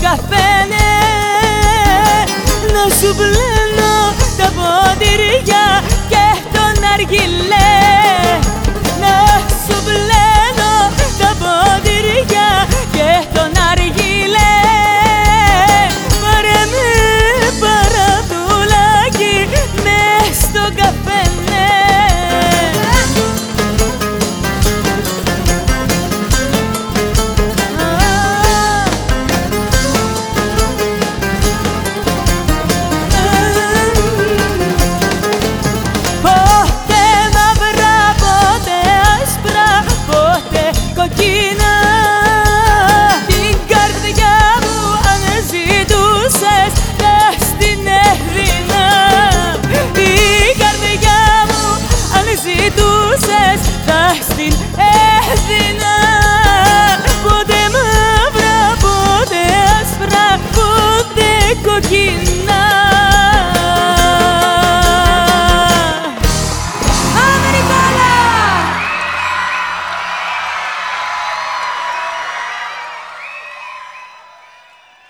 καφένε Να σου πλένω